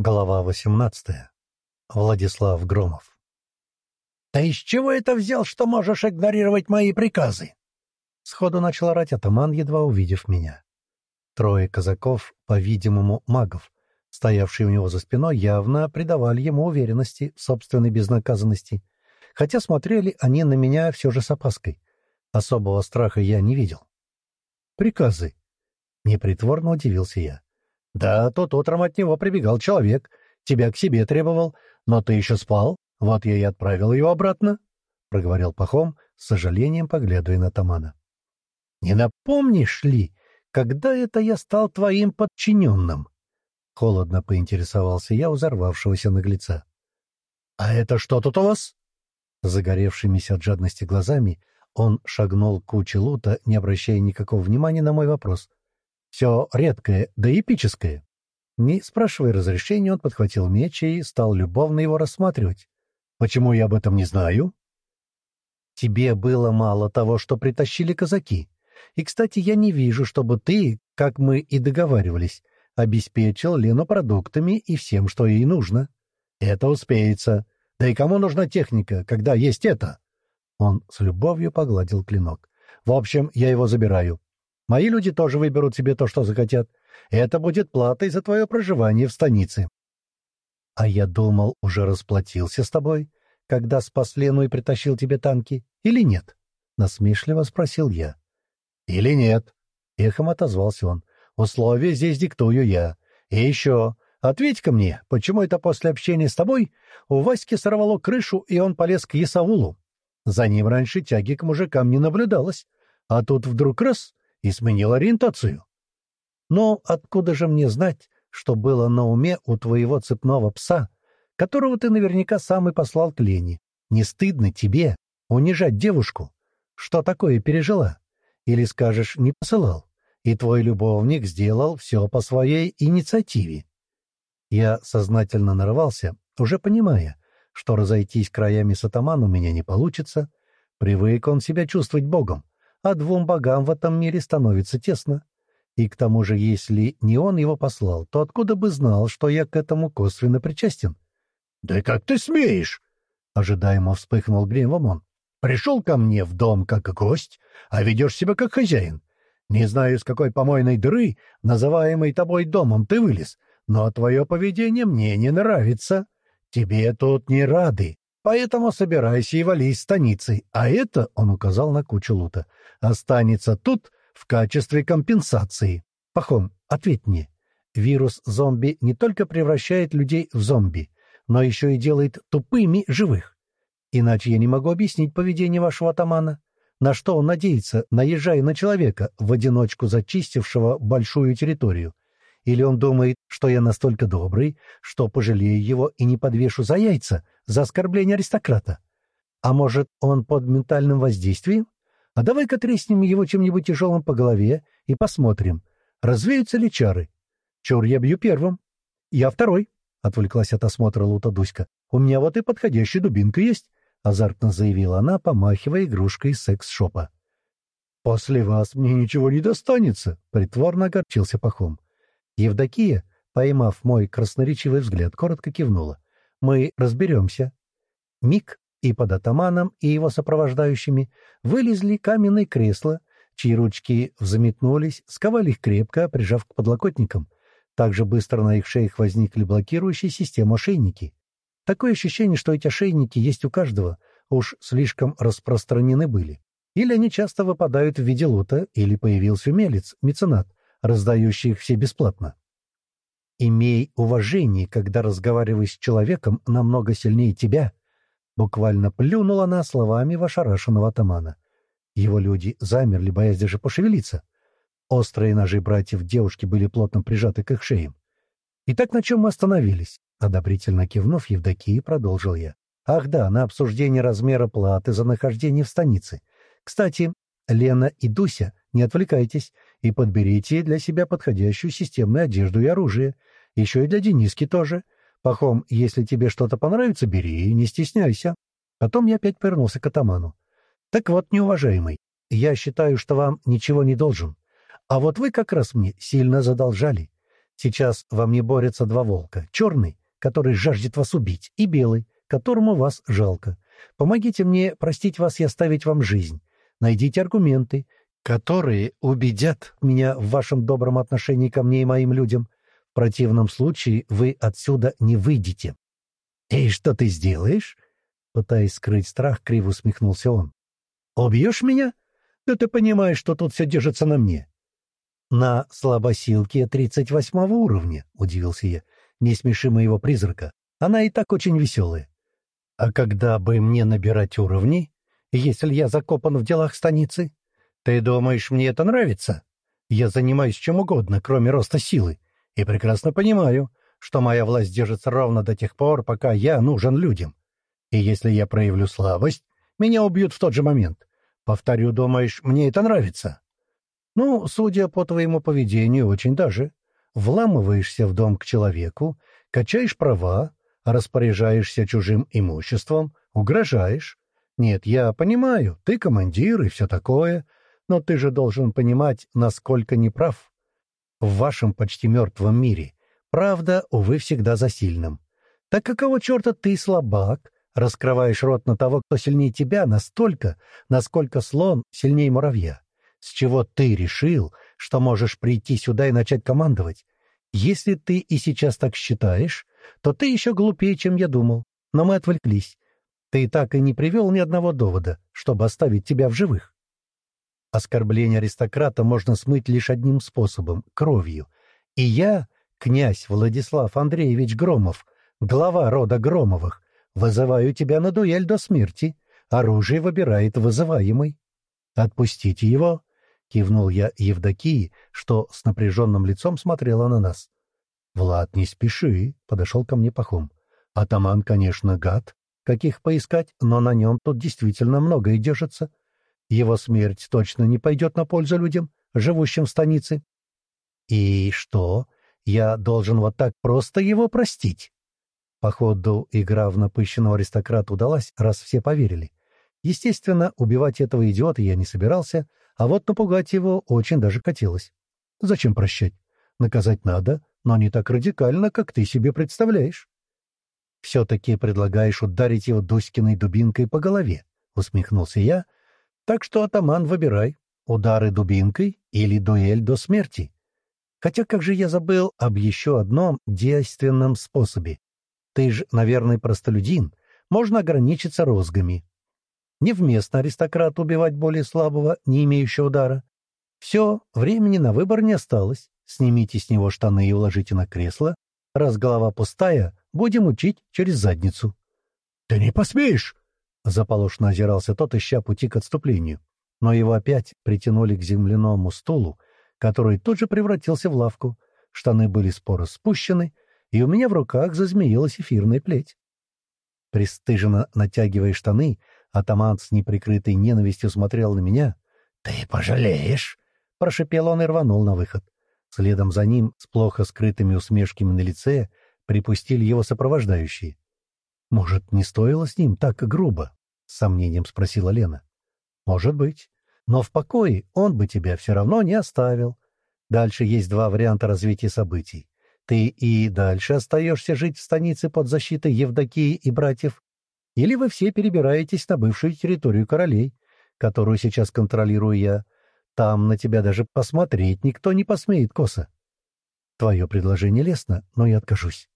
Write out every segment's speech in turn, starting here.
Глава 18. Владислав Громов. «Ты из чего это взял, что можешь игнорировать мои приказы?» Сходу начал орать атаман, едва увидев меня. Трое казаков, по-видимому, магов, стоявшие у него за спиной, явно придавали ему уверенности в собственной безнаказанности, хотя смотрели они на меня все же с опаской. Особого страха я не видел. «Приказы?» — непритворно удивился я. Да, тут утром от него прибегал человек, тебя к себе требовал, но ты еще спал, вот я и отправил его обратно, — проговорил Пахом, с сожалением поглядывая на Тамана. — Не напомнишь ли, когда это я стал твоим подчиненным? — холодно поинтересовался я у взорвавшегося наглеца. — А это что тут у вас? Загоревшимися от жадности глазами он шагнул к куче лута, не обращая никакого внимания на мой вопрос. Все редкое, да эпическое. Не спрашивая разрешения, он подхватил меч и стал любовно его рассматривать. «Почему я об этом не знаю?» «Тебе было мало того, что притащили казаки. И, кстати, я не вижу, чтобы ты, как мы и договаривались, обеспечил Лену продуктами и всем, что ей нужно. Это успеется. Да и кому нужна техника, когда есть это?» Он с любовью погладил клинок. «В общем, я его забираю. Мои люди тоже выберут себе то, что захотят. Это будет платой за твое проживание в станице. — А я думал, уже расплатился с тобой, когда спас Лену и притащил тебе танки, или нет? — насмешливо спросил я. — Или нет? — эхом отозвался он. — Условия здесь диктую я. И еще, ответь-ка мне, почему это после общения с тобой у Васьки сорвало крышу, и он полез к Ясаулу? За ним раньше тяги к мужикам не наблюдалось. А тут вдруг раз и сменил ориентацию. Но откуда же мне знать, что было на уме у твоего цепного пса, которого ты наверняка сам и послал к Лене? Не стыдно тебе унижать девушку? Что такое пережила? Или скажешь, не посылал, и твой любовник сделал все по своей инициативе? Я сознательно нарывался, уже понимая, что разойтись краями с атаманом у меня не получится. Привык он себя чувствовать богом, а двум богам в этом мире становится тесно. И к тому же, если не он его послал, то откуда бы знал, что я к этому косвенно причастен? — Да как ты смеешь? — ожидаемо вспыхнул гневом он. — Пришел ко мне в дом как гость, а ведешь себя как хозяин. Не знаю, с какой помойной дыры, называемой тобой домом, ты вылез, но твое поведение мне не нравится. Тебе тут не рады. Поэтому собирайся и вали из станицы, а это, — он указал на кучу лута, — останется тут в качестве компенсации. Пахом, ответь мне. Вирус зомби не только превращает людей в зомби, но еще и делает тупыми живых. Иначе я не могу объяснить поведение вашего атамана. На что он надеется, наезжая на человека, в одиночку зачистившего большую территорию? Или он думает, что я настолько добрый, что пожалею его и не подвешу за яйца, за оскорбление аристократа? А может, он под ментальным воздействием? А давай-ка треснем его чем-нибудь тяжелым по голове и посмотрим, развеются ли чары. Чур я бью первым. Я второй, — отвлеклась от осмотра Лута Дуська. У меня вот и подходящая дубинка есть, — азартно заявила она, помахивая игрушкой секс-шопа. «После вас мне ничего не достанется», — притворно огорчился Пахом. Евдокия, поймав мой красноречивый взгляд, коротко кивнула. «Мы разберемся». Миг и под атаманом, и его сопровождающими вылезли каменные кресла, чьи ручки взметнулись, сковали их крепко, прижав к подлокотникам. Также быстро на их шеях возникли блокирующие систему ошейники. Такое ощущение, что эти ошейники есть у каждого, уж слишком распространены были. Или они часто выпадают в виде лута, или появился умелец, меценат, раздающий их все бесплатно. «Имей уважение, когда разговариваешь с человеком намного сильнее тебя», буквально плюнула она словами ошарашенного атамана. Его люди замерли, боясь даже пошевелиться. Острые ножи братьев девушки были плотно прижаты к их шеям. «Итак, на чем мы остановились?» Одобрительно кивнув, Евдокии продолжил я. «Ах да, на обсуждение размера платы за нахождение в станице. Кстати, Лена и Дуся, не отвлекайтесь и подберите для себя подходящую системную одежду и оружие. Еще и для Дениски тоже. Пахом, если тебе что-то понравится, бери, не стесняйся. Потом я опять повернулся к атаману. Так вот, неуважаемый, я считаю, что вам ничего не должен. А вот вы как раз мне сильно задолжали. Сейчас во мне борются два волка. Черный, который жаждет вас убить, и белый, которому вас жалко. Помогите мне простить вас и оставить вам жизнь. Найдите аргументы, которые убедят меня в вашем добром отношении ко мне и моим людям. В противном случае вы отсюда не выйдете. — И что ты сделаешь? — пытаясь скрыть страх, криво усмехнулся он. — Убьешь меня? Да ты понимаешь, что тут все держится на мне. — На слабосилке тридцать восьмого уровня, — удивился я. — Не смеши моего призрака. Она и так очень веселая. — А когда бы мне набирать уровни, если я закопан в делах станицы? Ты думаешь, мне это нравится? Я занимаюсь чем угодно, кроме роста силы, и прекрасно понимаю, что моя власть держится ровно до тех пор, пока я нужен людям. И если я проявлю слабость, меня убьют в тот же момент. Повторю, думаешь, мне это нравится? Ну, судя по твоему поведению, очень даже. Вламываешься в дом к человеку, качаешь права, распоряжаешься чужим имуществом, угрожаешь. Нет, я понимаю, ты командир и все такое, но ты же должен понимать, насколько неправ. В вашем почти мертвом мире правда, увы, всегда за сильным. Так какого черта ты слабак, раскрываешь рот на того, кто сильнее тебя, настолько, насколько слон сильнее муравья? С чего ты решил, что можешь прийти сюда и начать командовать? Если ты и сейчас так считаешь, то ты еще глупее, чем я думал. Но мы отвлеклись. Ты так и не привел ни одного довода, чтобы оставить тебя в живых. Оскорбление аристократа можно смыть лишь одним способом — кровью. И я, князь Владислав Андреевич Громов, глава рода Громовых, вызываю тебя на дуэль до смерти. Оружие выбирает вызываемый. Отпустите его, — кивнул я Евдокии, что с напряженным лицом смотрела на нас. — Влад, не спеши, — подошел ко мне Пахом. — Атаман, конечно, гад, каких поискать, но на нем тут действительно многое держится. Его смерть точно не пойдет на пользу людям, живущим в станице. И что, я должен вот так просто его простить? Походу, игра в напыщенного аристократа удалась, раз все поверили. Естественно, убивать этого идиота я не собирался, а вот напугать его очень даже хотелось. Зачем прощать? Наказать надо, но не так радикально, как ты себе представляешь. «Все-таки предлагаешь ударить его Дуськиной дубинкой по голове», — усмехнулся я, — так что, атаман, выбирай, удары дубинкой или дуэль до смерти. Хотя как же я забыл об еще одном действенном способе. Ты же, наверное, простолюдин, можно ограничиться розгами. Невместно аристократ убивать более слабого, не имеющего удара. Все, времени на выбор не осталось. Снимите с него штаны и уложите на кресло. Раз голова пустая, будем учить через задницу. — Ты не посмеешь! Заполошно озирался тот, ища пути к отступлению. Но его опять притянули к земляному стулу, который тут же превратился в лавку. Штаны были споро спущены, и у меня в руках зазмеилась эфирная плеть. Престыженно натягивая штаны, атаман с неприкрытой ненавистью смотрел на меня. «Ты пожалеешь!» — прошипел он и рванул на выход. Следом за ним, с плохо скрытыми усмешками на лице, припустили его сопровождающие. «Может, не стоило с ним так грубо?» — с сомнением спросила Лена. «Может быть. Но в покое он бы тебя все равно не оставил. Дальше есть два варианта развития событий. Ты и дальше остаешься жить в станице под защитой Евдокии и братьев, или вы все перебираетесь на бывшую территорию королей, которую сейчас контролирую я. Там на тебя даже посмотреть никто не посмеет косо. Твое предложение лестно, но я откажусь.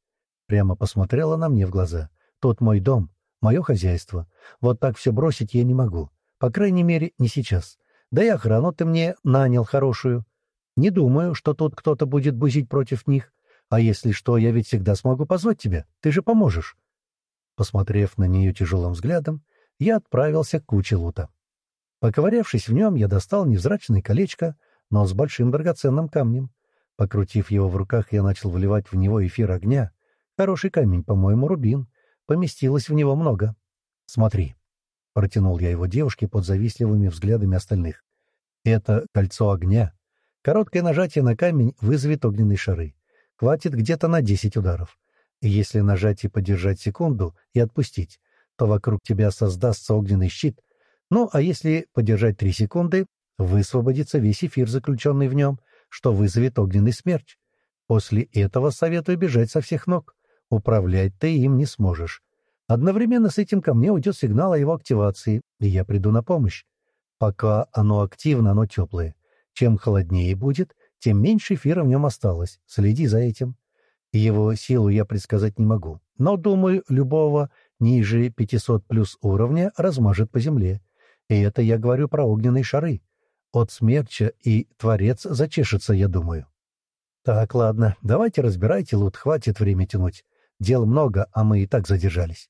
Прямо посмотрела на мне в глаза. Тут мой дом, мое хозяйство. Вот так все бросить я не могу. По крайней мере, не сейчас. Да и охрану ты мне нанял хорошую. Не думаю, что тут кто-то будет бузить против них. А если что, я ведь всегда смогу позвать тебя. Ты же поможешь. Посмотрев на нее тяжелым взглядом, я отправился к куче лута. Поковырявшись в нем, я достал невзрачное колечко, но с большим драгоценным камнем. Покрутив его в руках, я начал вливать в него эфир огня. Хороший камень, по-моему, рубин. Поместилось в него много. Смотри. Протянул я его девушке под завистливыми взглядами остальных. Это кольцо огня. Короткое нажатие на камень вызовет огненные шары. Хватит где-то на десять ударов. И если нажать и подержать секунду и отпустить, то вокруг тебя создастся огненный щит. Ну, а если подержать три секунды, высвободится весь эфир, заключенный в нем, что вызовет огненный смерч. После этого советую бежать со всех ног. Управлять ты им не сможешь. Одновременно с этим ко мне уйдет сигнал о его активации, и я приду на помощь. Пока оно активно, оно теплое. Чем холоднее будет, тем меньше эфира в нем осталось. Следи за этим. Его силу я предсказать не могу, но, думаю, любого ниже 500 плюс уровня размажет по земле. И это я говорю про огненные шары. От смерча и Творец зачешется, я думаю. Так, ладно, давайте разбирайте лут, хватит время тянуть. Дел много, а мы и так задержались.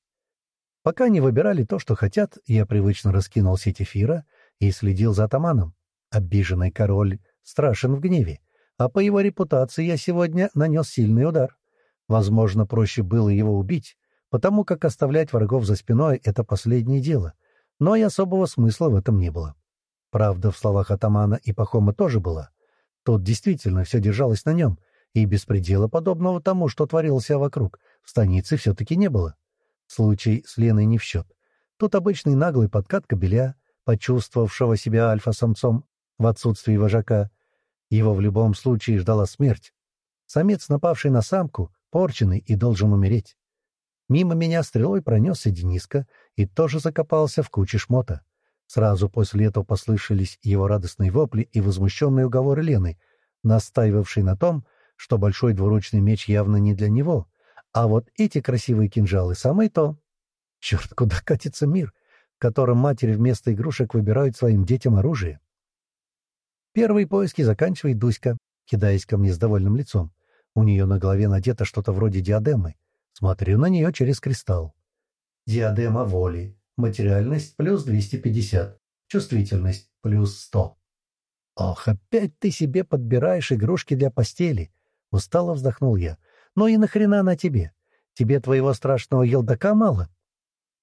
Пока не выбирали то, что хотят, я привычно раскинул сеть эфира и следил за атаманом. Обиженный король страшен в гневе, а по его репутации я сегодня нанес сильный удар. Возможно, проще было его убить, потому как оставлять врагов за спиной — это последнее дело, но и особого смысла в этом не было. Правда, в словах атамана и Пахома тоже было. Тут действительно все держалось на нем, и беспредела подобного тому, что творился вокруг, в станице все-таки не было. Случай с Леной не в счет. Тут обычный наглый подкат кобеля, почувствовавшего себя альфа-самцом в отсутствии вожака. Его в любом случае ждала смерть. Самец, напавший на самку, порченный и должен умереть. Мимо меня стрелой пронесся Дениска и тоже закопался в куче шмота. Сразу после этого послышались его радостные вопли и возмущенные уговоры Лены, настаивавшей на том, что большой двуручный меч явно не для него, а вот эти красивые кинжалы — самое то. Черт, куда катится мир, в котором матери вместо игрушек выбирают своим детям оружие? Первые поиски заканчивает Дуська, кидаясь ко мне с довольным лицом. У нее на голове надето что-то вроде диадемы. Смотрю на нее через кристалл. Диадема воли. Материальность плюс 250. Чувствительность плюс 100. «Ох, опять ты себе подбираешь игрушки для постели!» Устало вздохнул я. «Ну и нахрена она тебе? Тебе твоего страшного елдака мало?»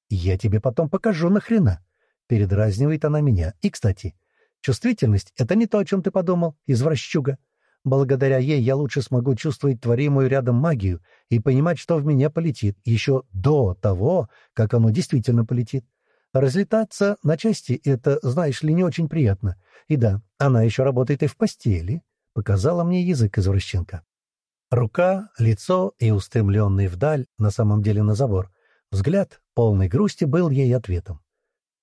«Я тебе потом покажу нахрена!» Передразнивает она меня. «И, кстати, чувствительность — это не то, о чем ты подумал, извращуга. Благодаря ей я лучше смогу чувствовать творимую рядом магию и понимать, что в меня полетит, еще до того, как оно действительно полетит. Разлетаться на части — это, знаешь ли, не очень приятно. И да, она еще работает и в постели, — показала мне язык извращенка. Рука, лицо и устремленный вдаль, на самом деле на забор, взгляд, полный грусти, был ей ответом.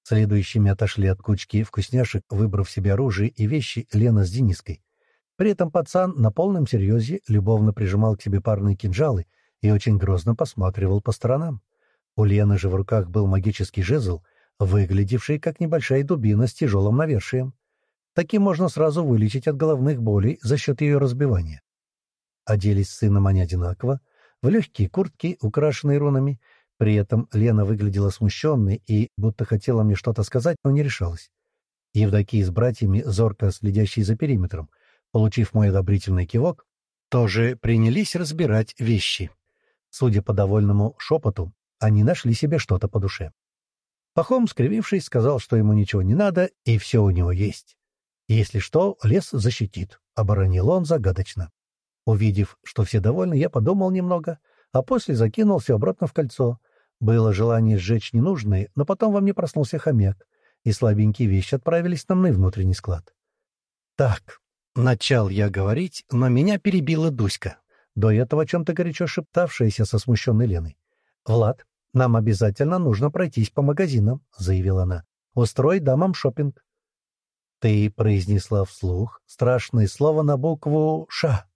Следующими отошли от кучки вкусняшек, выбрав себе оружие и вещи Лена с Дениской. При этом пацан на полном серьезе любовно прижимал к себе парные кинжалы и очень грозно посматривал по сторонам. У Лены же в руках был магический жезл, выглядевший как небольшая дубина с тяжелым навершием. Таким можно сразу вылечить от головных болей за счет ее разбивания. Оделись с сыном они одинаково, в легкие куртки, украшенные рунами. При этом Лена выглядела смущенной и будто хотела мне что-то сказать, но не решалась. Евдокия с братьями, зорко следящие за периметром, получив мой одобрительный кивок, тоже принялись разбирать вещи. Судя по довольному шепоту, они нашли себе что-то по душе. Пахом, скривившись, сказал, что ему ничего не надо, и все у него есть. «Если что, лес защитит», — оборонил он загадочно. Увидев, что все довольны, я подумал немного, а после закинул все обратно в кольцо. Было желание сжечь ненужные, но потом во мне проснулся хомяк, и слабенькие вещи отправились на мной внутренний склад. «Так, Начал я говорить, но меня перебила Дуська, до этого чем-то горячо шептавшаяся со смущенной Леной. «Влад, нам обязательно нужно пройтись по магазинам», — заявила она. «Устрой дамам шопинг». «Ты произнесла вслух страшное слово на букву «Ш».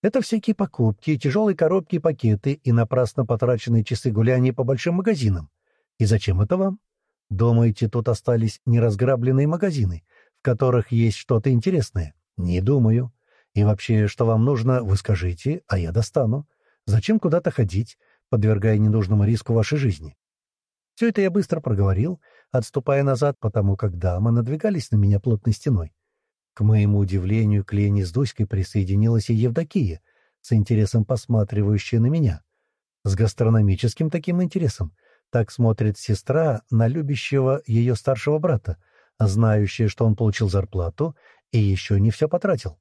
Это всякие покупки, тяжелые коробки и пакеты и напрасно потраченные часы гуляния по большим магазинам. И зачем это вам? Думаете, тут остались неразграбленные магазины, в которых есть что-то интересное? Не думаю. И вообще, что вам нужно, вы скажите, а я достану. Зачем куда-то ходить, подвергая ненужному риску вашей жизни? Все это я быстро проговорил, отступая назад, потому как дамы надвигались на меня плотной стеной. К моему удивлению, к Лене с Дуськой присоединилась и Евдокия, с интересом посматривающая на меня. С гастрономическим таким интересом. Так смотрит сестра на любящего ее старшего брата, знающая, что он получил зарплату и еще не все потратил.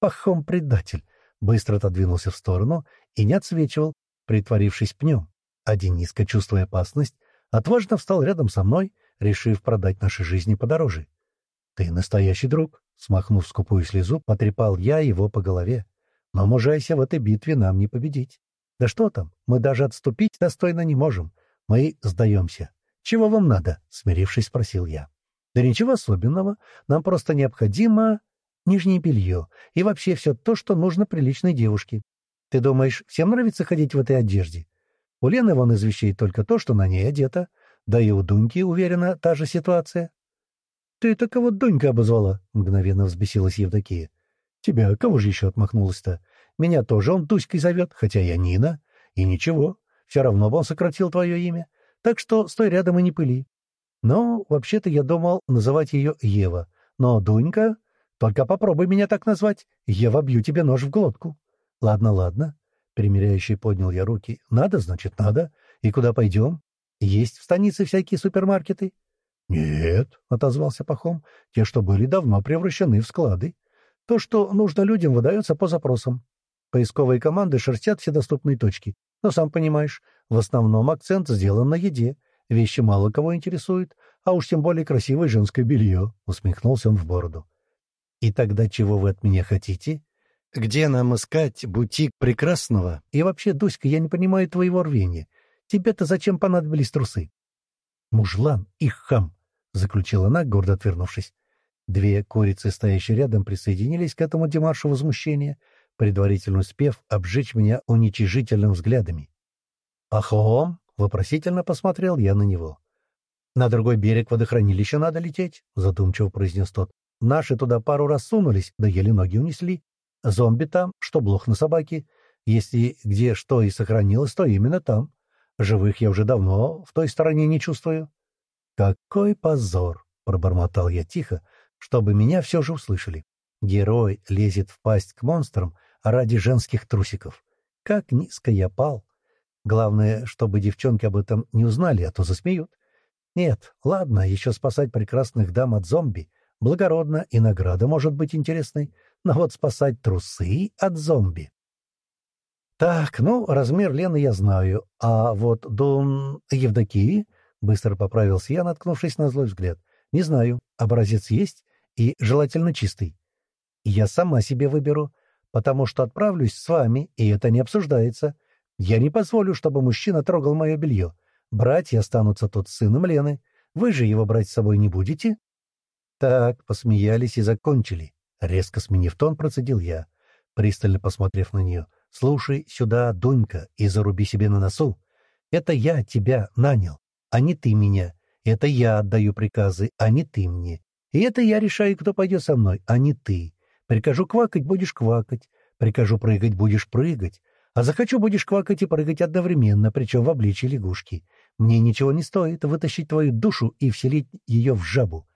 Пахом предатель быстро отодвинулся в сторону и не отсвечивал, притворившись пнем. А Дениска, чувствуя опасность, отважно встал рядом со мной, решив продать наши жизни подороже. — Ты настоящий друг, — смахнув скупую слезу, потрепал я его по голове. Но, мужайся, в этой битве нам не победить. Да что там, мы даже отступить достойно не можем. Мы сдаемся. Чего вам надо? — смирившись, спросил я. Да ничего особенного. Нам просто необходимо нижнее белье и вообще все то, что нужно приличной девушке. Ты думаешь, всем нравится ходить в этой одежде? У Лены вон из вещей только то, что на ней одета. Да и у Дуньки, уверена, та же ситуация. — Ты это кого Дунька обозвала? — мгновенно взбесилась Евдокия. — Тебя кого же еще отмахнулась-то? Меня тоже он Дуськой зовет, хотя я Нина. И ничего, все равно бы он сократил твое имя. Так что стой рядом и не пыли. Ну, вообще-то я думал называть ее Ева. Но, Дунька, только попробуй меня так назвать. Я вобью тебе нож в глотку. Ладно, ладно. Примеряющий поднял я руки. Надо, значит, надо. И куда пойдем? Есть в станице всякие супермаркеты? Нет, — отозвался Пахом. Те, что были, давно превращены в склады. То, что нужно людям, выдается по запросам. Поисковые команды шерстят все доступные точки. Но, сам понимаешь, в основном акцент сделан на еде. Вещи мало кого интересуют, а уж тем более красивое женское белье, — усмехнулся он в бороду. И тогда чего вы от меня хотите? Где нам искать бутик прекрасного? И вообще, Дуська, я не понимаю твоего рвения. Тебе-то зачем понадобились трусы? Мужлан и хам, — заключила она, гордо отвернувшись. Две курицы, стоящие рядом, присоединились к этому демаршу возмущения, предварительно успев обжечь меня уничижительным взглядами. «Ахом!» — вопросительно посмотрел я на него. «На другой берег водохранилища надо лететь», — задумчиво произнес тот. Наши туда пару раз сунулись, да еле ноги унесли. Зомби там, что блох на собаке. Если где что и сохранилось, то именно там. Живых я уже давно в той стороне не чувствую. «Какой позор!» — пробормотал я тихо, чтобы меня все же услышали. Герой лезет в пасть к монстрам ради женских трусиков. Как низко я пал! Главное, чтобы девчонки об этом не узнали, а то засмеют. Нет, ладно, еще спасать прекрасных дам от зомби — Благородно, и награда может быть интересной, но вот спасать трусы от зомби. Так, ну, размер Лены я знаю, а вот Дун Евдокии, быстро поправился я, наткнувшись на злой взгляд, не знаю, образец есть и желательно чистый. Я сама себе выберу, потому что отправлюсь с вами, и это не обсуждается. Я не позволю, чтобы мужчина трогал мое белье. Братья останутся тут с сыном Лены. Вы же его брать с собой не будете? Так, посмеялись и закончили. Резко сменив тон, процедил я, пристально посмотрев на нее. «Слушай сюда, Дунька, и заруби себе на носу. Это я тебя нанял, а не ты меня. Это я отдаю приказы, а не ты мне. И это я решаю, кто пойдет со мной, а не ты. Прикажу квакать — будешь квакать. Прикажу прыгать — будешь прыгать. А захочу — будешь квакать и прыгать одновременно, причем в обличье лягушки. Мне ничего не стоит вытащить твою душу и вселить ее в жабу.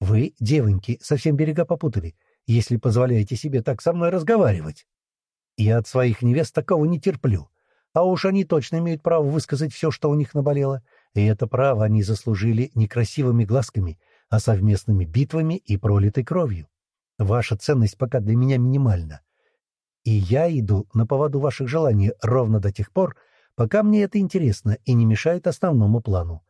Вы, девоньки, совсем берега попутали, если позволяете себе так со мной разговаривать. Я от своих невест такого не терплю. А уж они точно имеют право высказать все, что у них наболело. И это право они заслужили не красивыми глазками, а совместными битвами и пролитой кровью. Ваша ценность пока для меня минимальна. И я иду на поводу ваших желаний ровно до тех пор, пока мне это интересно и не мешает основному плану.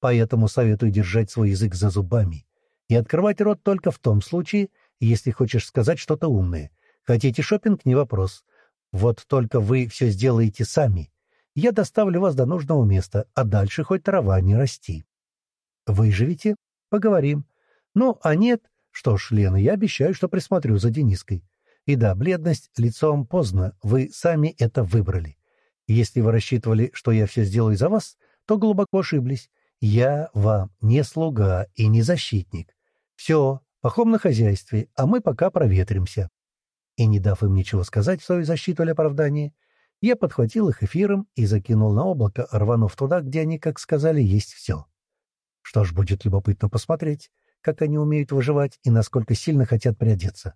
Поэтому советую держать свой язык за зубами и открывать рот только в том случае, если хочешь сказать что-то умное. Хотите шопинг — не вопрос. Вот только вы все сделаете сами. Я доставлю вас до нужного места, а дальше хоть трава не расти. Выживете? Поговорим. Ну, а нет... Что ж, Лена, я обещаю, что присмотрю за Дениской. И да, бледность лицом поздно, вы сами это выбрали. Если вы рассчитывали, что я все сделаю за вас, то глубоко ошиблись. Я вам не слуга и не защитник. Все, пахом на хозяйстве, а мы пока проветримся. И, не дав им ничего сказать в свою защиту или оправдание, я подхватил их эфиром и закинул на облако, рванув туда, где они, как сказали, есть все. Что ж, будет любопытно посмотреть, как они умеют выживать и насколько сильно хотят приодеться.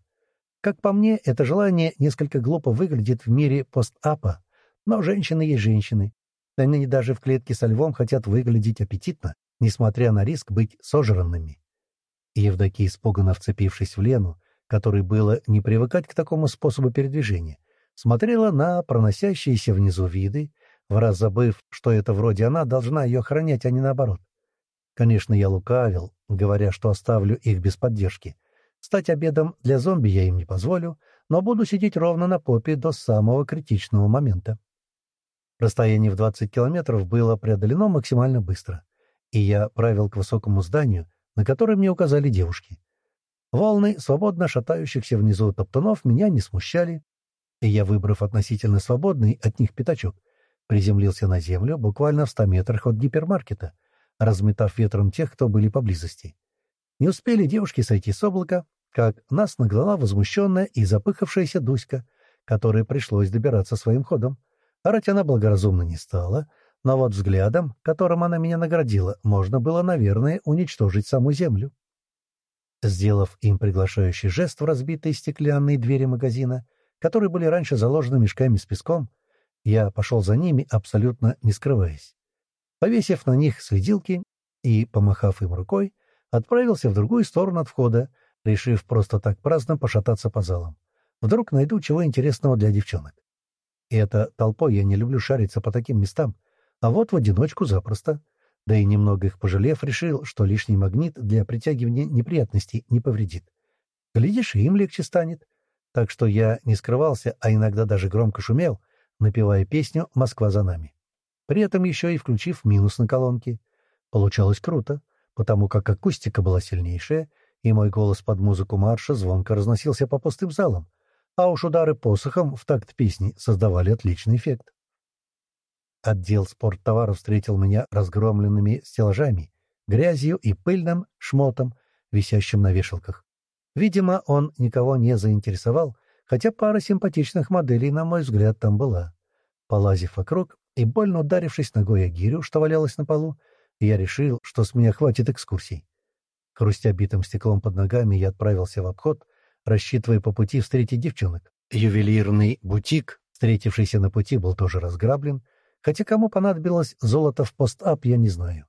Как по мне, это желание несколько глупо выглядит в мире постапа, но женщины есть женщины. Они даже в клетке со львом хотят выглядеть аппетитно, несмотря на риск быть сожранными. Евдокия, испуганно вцепившись в Лену, которой было не привыкать к такому способу передвижения, смотрела на проносящиеся внизу виды, в раз забыв, что это вроде она должна ее охранять, а не наоборот. Конечно, я лукавил, говоря, что оставлю их без поддержки. Стать обедом для зомби я им не позволю, но буду сидеть ровно на попе до самого критичного момента. Расстояние в 20 километров было преодолено максимально быстро, и я правил к высокому зданию, на которое мне указали девушки. Волны свободно шатающихся внизу топтунов меня не смущали, и я, выбрав относительно свободный от них пятачок, приземлился на землю буквально в ста метрах от гипермаркета, разметав ветром тех, кто были поблизости. Не успели девушки сойти с облака, как нас нагнала возмущенная и запыхавшаяся Дуська, которой пришлось добираться своим ходом. Орать она благоразумно не стала, но вот взглядом, которым она меня наградила, можно было, наверное, уничтожить саму землю. Сделав им приглашающий жест в разбитые стеклянные двери магазина, которые были раньше заложены мешками с песком, я пошел за ними, абсолютно не скрываясь. Повесив на них следилки и, помахав им рукой, отправился в другую сторону от входа, решив просто так праздно пошататься по залам. Вдруг найду чего интересного для девчонок. И это толпой я не люблю шариться по таким местам, а вот в одиночку запросто. Да и немного их пожалев, решил, что лишний магнит для притягивания неприятностей не повредит. Глядишь, и им легче станет. Так что я не скрывался, а иногда даже громко шумел, напевая песню «Москва за нами». При этом еще и включив минус на колонке. Получалось круто потому как акустика была сильнейшая, и мой голос под музыку марша звонко разносился по пустым залам, а уж удары посохом в такт песни создавали отличный эффект. Отдел спорттоваров встретил меня разгромленными стеллажами, грязью и пыльным шмотом, висящим на вешалках. Видимо, он никого не заинтересовал, хотя пара симпатичных моделей, на мой взгляд, там была. Полазив вокруг и больно ударившись ногой о гирю, что валялась на полу, я решил, что с меня хватит экскурсий. Хрустя битым стеклом под ногами, я отправился в обход, рассчитывая по пути встретить девчонок. Ювелирный бутик, встретившийся на пути, был тоже разграблен, хотя кому понадобилось золото в пост-ап, я не знаю.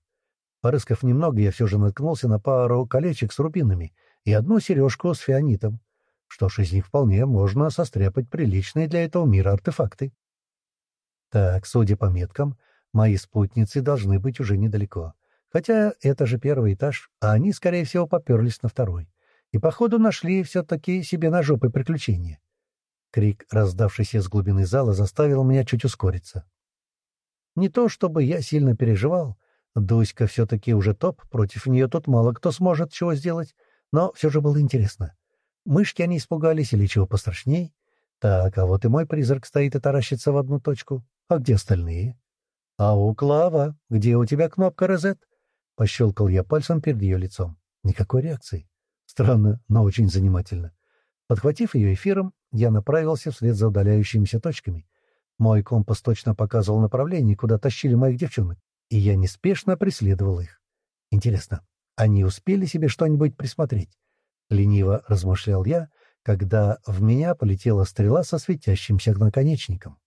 Порыскав немного, я все же наткнулся на пару колечек с рубинами и одну сережку с фианитом. Что ж, из них вполне можно состряпать приличные для этого мира артефакты. Так, судя по меткам, Мои спутницы должны быть уже недалеко. Хотя это же первый этаж, а они, скорее всего, поперлись на второй. И, походу, нашли все-таки себе на жопы приключения. Крик, раздавшийся с глубины зала, заставил меня чуть ускориться. Не то чтобы я сильно переживал. Дуська все-таки уже топ, против нее тут мало кто сможет чего сделать, но все же было интересно. Мышки они испугались или чего пострашней? Так, а вот и мой призрак стоит и таращится в одну точку. А где остальные? «Ау, Клава, где у тебя кнопка «Розет»?» Пощелкал я пальцем перед ее лицом. Никакой реакции. Странно, но очень занимательно. Подхватив ее эфиром, я направился вслед за удаляющимися точками. Мой компас точно показывал направление, куда тащили моих девчонок, и я неспешно преследовал их. Интересно, они успели себе что-нибудь присмотреть? Лениво размышлял я, когда в меня полетела стрела со светящимся наконечником.